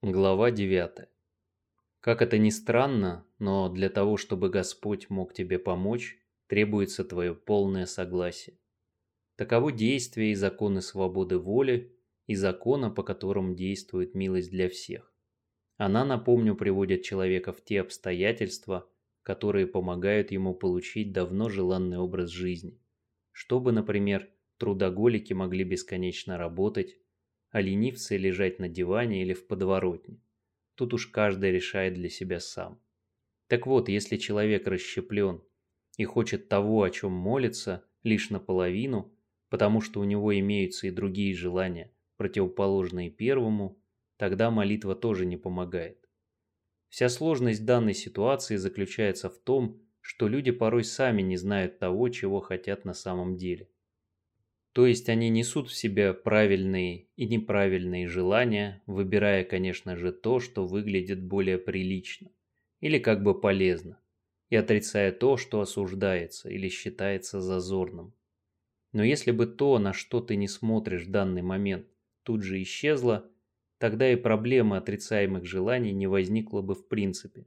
Глава 9. Как это ни странно, но для того, чтобы Господь мог тебе помочь, требуется твое полное согласие. Таково действие и законы свободы воли и закона, по которым действует милость для всех. Она, напомню, приводит человека в те обстоятельства, которые помогают ему получить давно желанный образ жизни, чтобы, например, трудоголики могли бесконечно работать, а ленивцы лежать на диване или в подворотне. Тут уж каждый решает для себя сам. Так вот, если человек расщеплен и хочет того, о чем молится, лишь наполовину, потому что у него имеются и другие желания, противоположные первому, тогда молитва тоже не помогает. Вся сложность данной ситуации заключается в том, что люди порой сами не знают того, чего хотят на самом деле. То есть они несут в себе правильные и неправильные желания, выбирая, конечно же, то, что выглядит более прилично или как бы полезно, и отрицая то, что осуждается или считается зазорным. Но если бы то, на что ты не смотришь в данный момент, тут же исчезло, тогда и проблемы отрицаемых желаний не возникло бы в принципе.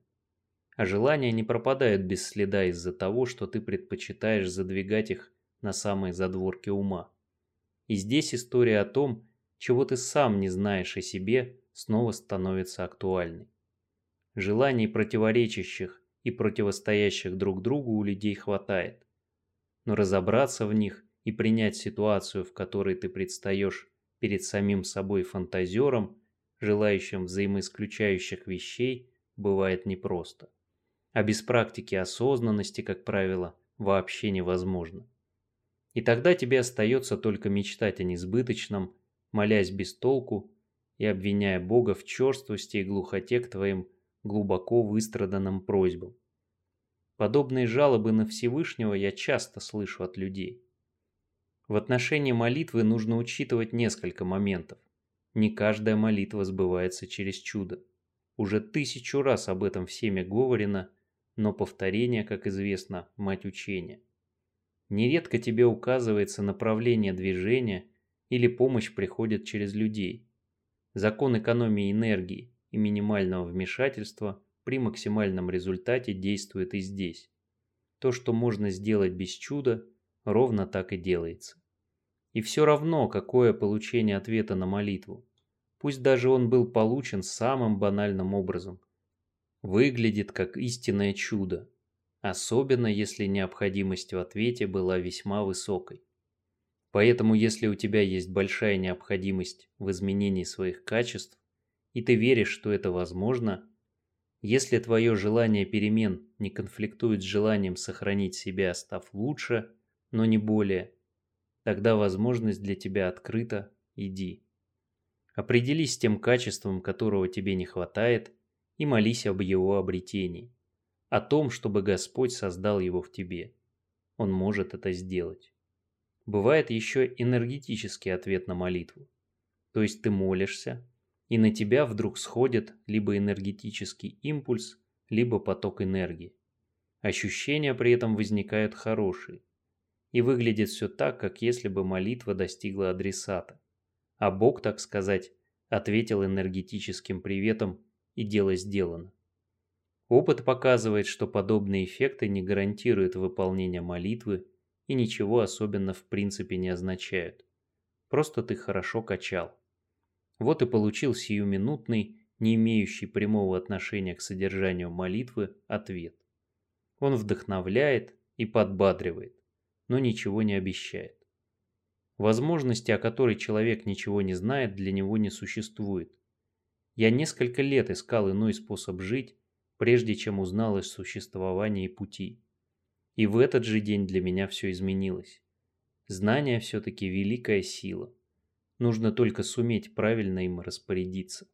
А желания не пропадают без следа из-за того, что ты предпочитаешь задвигать их на самые задворки ума. И здесь история о том, чего ты сам не знаешь о себе, снова становится актуальной. Желаний противоречащих и противостоящих друг другу у людей хватает. Но разобраться в них и принять ситуацию, в которой ты предстаешь перед самим собой фантазером, желающим взаимоисключающих вещей, бывает непросто. А без практики осознанности, как правило, вообще невозможно. И тогда тебе остается только мечтать о несбыточном, молясь без толку и обвиняя Бога в черствости и глухоте к твоим глубоко выстраданным просьбам. Подобные жалобы на Всевышнего я часто слышу от людей. В отношении молитвы нужно учитывать несколько моментов. Не каждая молитва сбывается через чудо. Уже тысячу раз об этом всеми говорено, но повторение, как известно, мать учения. Нередко тебе указывается направление движения или помощь приходит через людей. Закон экономии энергии и минимального вмешательства при максимальном результате действует и здесь. То, что можно сделать без чуда, ровно так и делается. И все равно, какое получение ответа на молитву. Пусть даже он был получен самым банальным образом. Выглядит как истинное чудо, особенно если необходимость в ответе была весьма высокой. Поэтому если у тебя есть большая необходимость в изменении своих качеств, и ты веришь, что это возможно, если твое желание перемен не конфликтует с желанием сохранить себя, став лучше, но не более, тогда возможность для тебя открыта, иди. Определись с тем качеством, которого тебе не хватает, и молись об его обретении о том, чтобы Господь создал его в тебе. Он может это сделать. Бывает еще энергетический ответ на молитву. То есть ты молишься, и на тебя вдруг сходит либо энергетический импульс, либо поток энергии. Ощущения при этом возникают хорошие. И выглядит все так, как если бы молитва достигла адресата. А Бог, так сказать, ответил энергетическим приветом, и дело сделано. Опыт показывает, что подобные эффекты не гарантируют выполнение молитвы и ничего особенно в принципе не означают. Просто ты хорошо качал. Вот и получил сиюминутный, не имеющий прямого отношения к содержанию молитвы, ответ. Он вдохновляет и подбадривает, но ничего не обещает. Возможности, о которой человек ничего не знает, для него не существует. Я несколько лет искал иной способ жить, прежде чем узнал о существовании пути. И в этот же день для меня все изменилось. Знание все-таки великая сила. Нужно только суметь правильно им распорядиться.